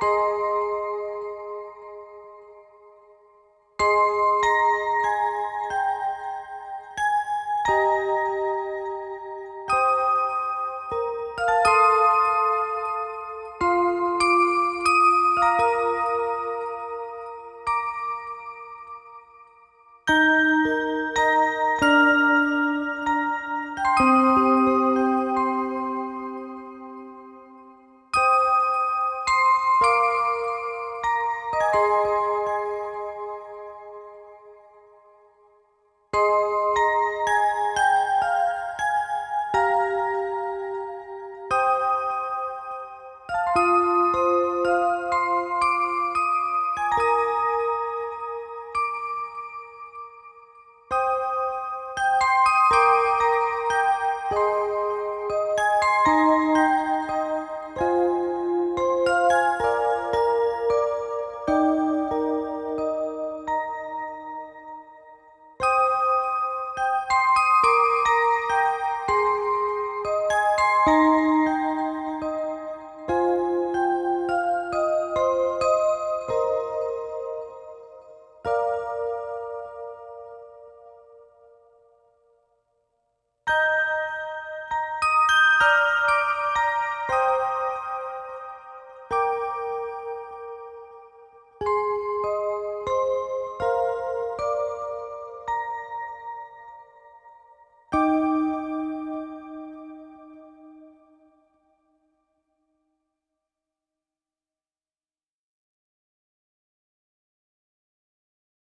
Música